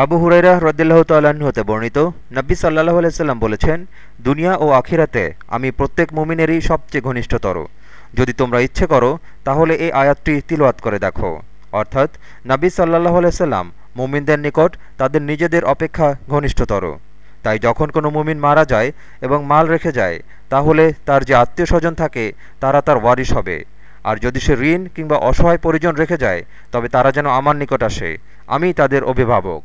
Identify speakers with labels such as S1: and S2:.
S1: আবু হুরাইরা হ্রদিল্লাহ তাল্লাহ্ন হতে বর্ণিত নব্বী সাল্লাহ আলাইসাল্লাম বলেছেন, দুনিয়া ও আখিরাতে আমি প্রত্যেক মুমিনেরই সবচেয়ে ঘনিষ্ঠতর। যদি তোমরা ইচ্ছে করো, তাহলে এই আয়াতটি তিলওয়াত করে দেখো। অর্থাৎ, নবী সাল্লাহ আলাইসাল্লাম মুমিনদের নিকট তাদের নিজেদের অপেক্ষা ঘনিষ্ঠতর। তাই যখন কোনো মুমিন মারা যায় এবং মাল রেখে যায়, তাহলে তার যে আত্মীয় স্বজন থাকে, তারা তার ওয়ারিশ হবে। আর যদি সে ঋণ কিংবা অসহায় পরিজন রেখে যায়, তবে তারা যেন আমার নিকট আসে। আমি তাদের অভিভাবক।